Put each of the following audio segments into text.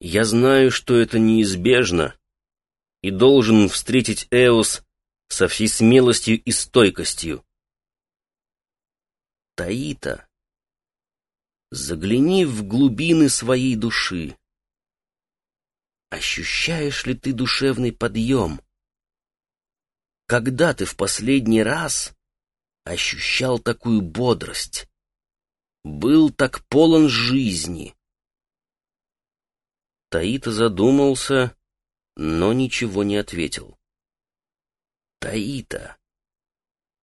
Я знаю, что это неизбежно, и должен встретить Эос со всей смелостью и стойкостью. Таита, загляни в глубины своей души. Ощущаешь ли ты душевный подъем? Когда ты в последний раз ощущал такую бодрость? Был так полон жизни? Таита задумался, но ничего не ответил. Таита,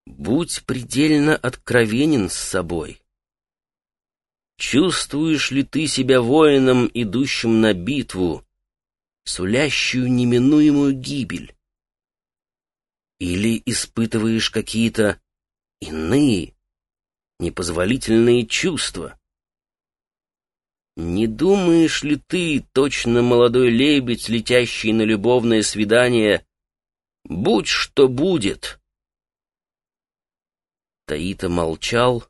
будь предельно откровенен с собой. Чувствуешь ли ты себя воином, идущим на битву, сулящую неминуемую гибель? Или испытываешь какие-то иные, непозволительные чувства? Не думаешь ли ты, точно молодой лебедь, летящий на любовное свидание, будь что будет? Таита молчал,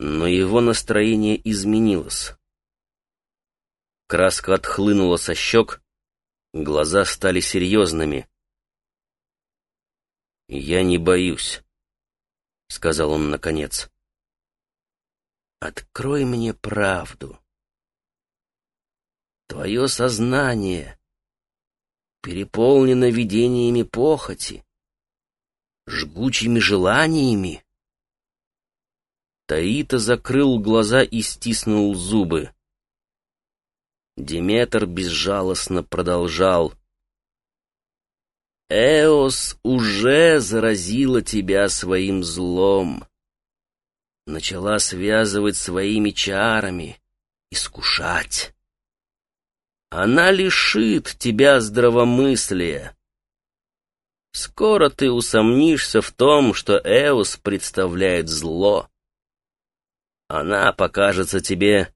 но его настроение изменилось. Краска отхлынула со щек, глаза стали серьезными. «Я не боюсь», — сказал он наконец. «Открой мне правду. Твое сознание переполнено видениями похоти, жгучими желаниями». Таита закрыл глаза и стиснул зубы. Диметр безжалостно продолжал. «Эос уже заразила тебя своим злом. Начала связывать своими чарами, искушать. Она лишит тебя здравомыслия. Скоро ты усомнишься в том, что Эос представляет зло. Она покажется тебе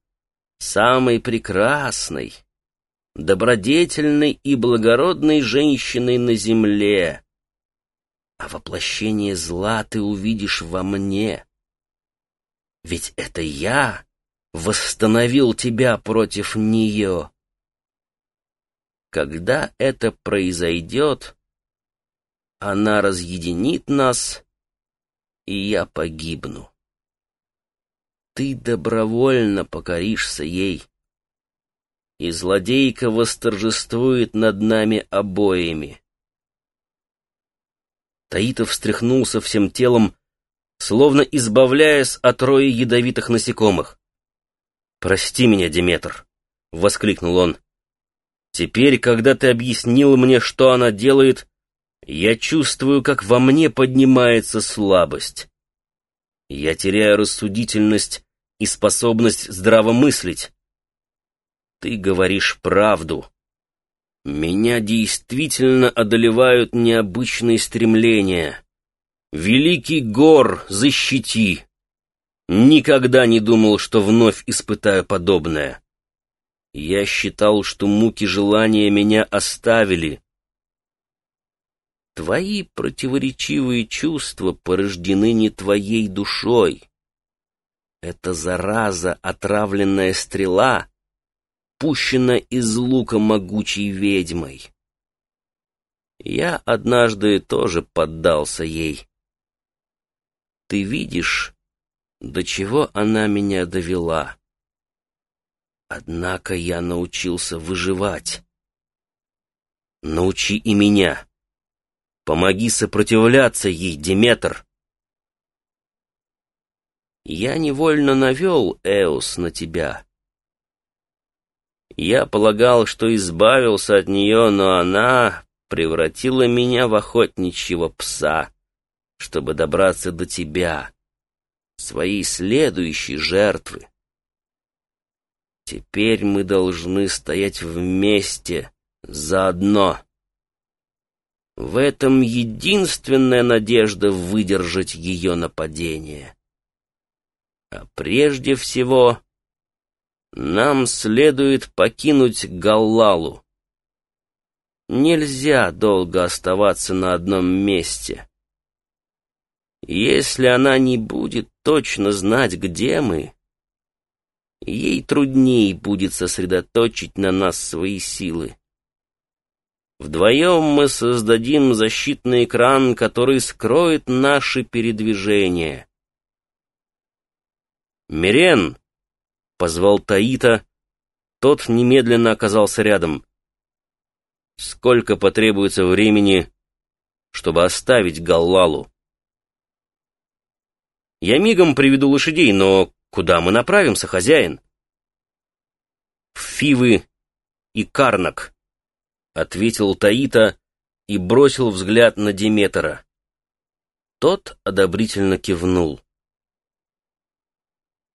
самой прекрасной, добродетельной и благородной женщиной на земле. А воплощение зла ты увидишь во мне. Ведь это я восстановил тебя против нее. Когда это произойдет, она разъединит нас, и я погибну ты добровольно покоришься ей. И злодейка восторжествует над нами обоими. Таитов встряхнулся всем телом, словно избавляясь от роя ядовитых насекомых. «Прости меня, Деметр!» — воскликнул он. «Теперь, когда ты объяснил мне, что она делает, я чувствую, как во мне поднимается слабость. Я теряю рассудительность и способность здраво мыслить. Ты говоришь правду. Меня действительно одолевают необычные стремления. Великий гор, защити! Никогда не думал, что вновь испытаю подобное. Я считал, что муки желания меня оставили. Твои противоречивые чувства порождены не твоей душой. Это зараза, отравленная стрела, пущена из лука могучей ведьмой. Я однажды тоже поддался ей. Ты видишь, до чего она меня довела. Однако я научился выживать. Научи и меня. Помоги сопротивляться ей, Деметр я невольно навел, Эус, на тебя. Я полагал, что избавился от нее, но она превратила меня в охотничьего пса, чтобы добраться до тебя, своей следующей жертвы. Теперь мы должны стоять вместе, заодно. В этом единственная надежда выдержать ее нападение. А прежде всего, нам следует покинуть Галлалу. Нельзя долго оставаться на одном месте. Если она не будет точно знать, где мы, ей трудней будет сосредоточить на нас свои силы. Вдвоем мы создадим защитный экран, который скроет наши передвижения. «Мирен!» — позвал Таита. Тот немедленно оказался рядом. «Сколько потребуется времени, чтобы оставить Галлалу?» «Я мигом приведу лошадей, но куда мы направимся, хозяин?» «В Фивы и Карнак», — ответил Таита и бросил взгляд на Диметра. Тот одобрительно кивнул.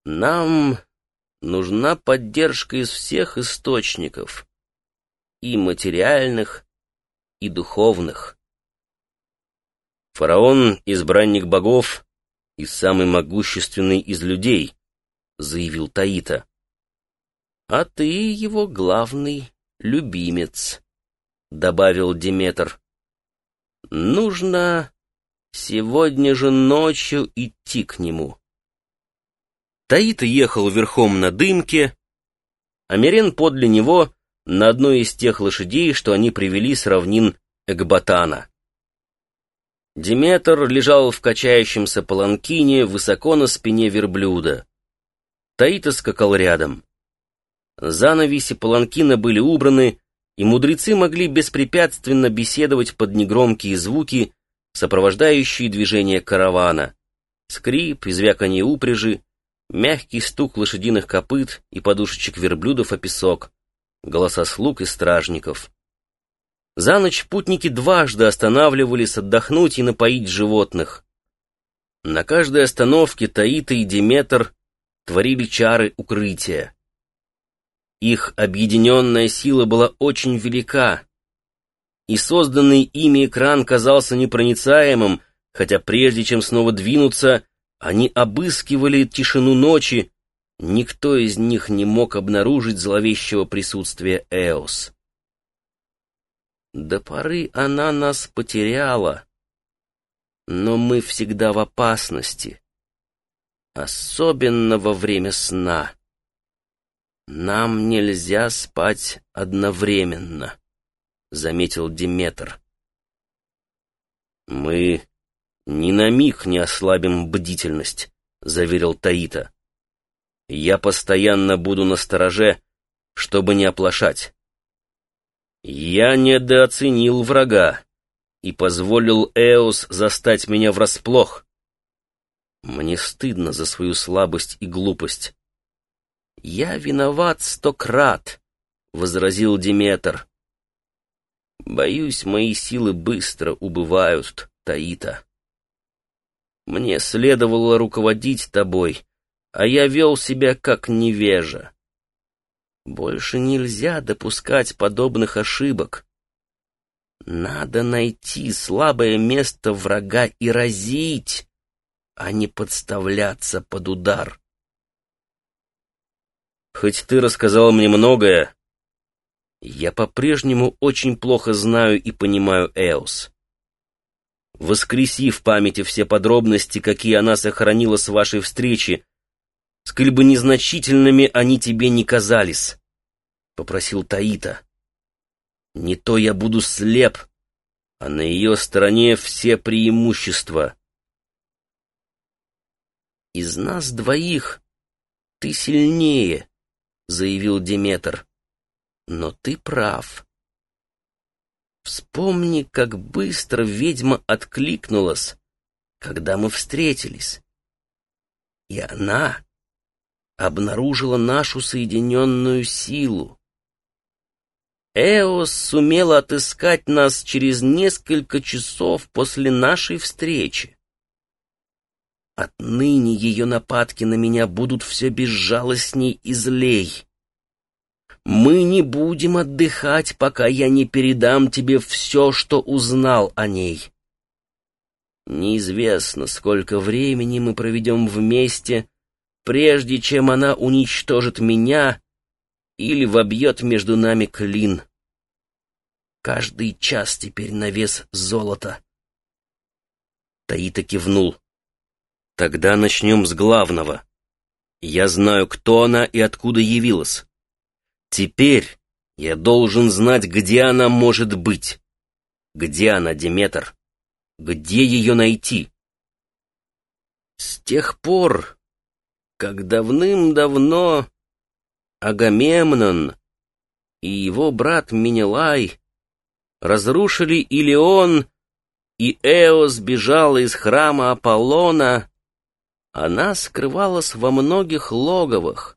Нам нужна поддержка из всех источников, и материальных, и духовных. Фараон — избранник богов и самый могущественный из людей, заявил Таита. А ты его главный любимец, добавил Диметр. Нужно сегодня же ночью идти к нему. Таита ехал верхом на дымке, а Мирен подле него на одной из тех лошадей, что они привели с равнин Экбатана. Диметр лежал в качающемся паланкине высоко на спине верблюда. Таита скакал рядом. Занавеси паланкина были убраны, и мудрецы могли беспрепятственно беседовать под негромкие звуки, сопровождающие движение каравана. Скрип, извяканье упряжи, мягкий стук лошадиных копыт и подушечек верблюдов о песок, голоса слуг и стражников. За ночь путники дважды останавливались отдохнуть и напоить животных. На каждой остановке Таита и Деметр творили чары укрытия. Их объединенная сила была очень велика, и созданный ими экран казался непроницаемым, хотя прежде чем снова двинуться, они обыскивали тишину ночи, никто из них не мог обнаружить зловещего присутствия Эос. До поры она нас потеряла, но мы всегда в опасности, особенно во время сна. Нам нельзя спать одновременно, — заметил Диметр. Мы «Ни на миг не ослабим бдительность», — заверил Таита. «Я постоянно буду на стороже, чтобы не оплошать. Я недооценил врага и позволил Эос застать меня врасплох. Мне стыдно за свою слабость и глупость. «Я виноват сто крат», — возразил Диметр. «Боюсь, мои силы быстро убывают, Таита». Мне следовало руководить тобой, а я вел себя как невежа. Больше нельзя допускать подобных ошибок. Надо найти слабое место врага и разить, а не подставляться под удар. Хоть ты рассказал мне многое, я по-прежнему очень плохо знаю и понимаю Эос воскреси в памяти все подробности, какие она сохранила с вашей встречи, сколь бы незначительными они тебе не казались, — попросил Таита. Не то я буду слеп, а на ее стороне все преимущества. Из нас двоих ты сильнее, — заявил Деметр. Но ты прав. Вспомни, как быстро ведьма откликнулась, когда мы встретились. И она обнаружила нашу соединенную силу. Эос сумела отыскать нас через несколько часов после нашей встречи. Отныне ее нападки на меня будут все безжалостней и злей. Мы не будем отдыхать, пока я не передам тебе все, что узнал о ней. Неизвестно, сколько времени мы проведем вместе, прежде чем она уничтожит меня или вобьет между нами клин. Каждый час теперь на вес золота. Таита кивнул. Тогда начнем с главного. Я знаю, кто она и откуда явилась. Теперь я должен знать, где она может быть. Где она, Деметр? Где ее найти? С тех пор, как давным-давно Агамемнон и его брат Минелай разрушили Илеон, и Эос бежала из храма Аполлона, она скрывалась во многих логовах,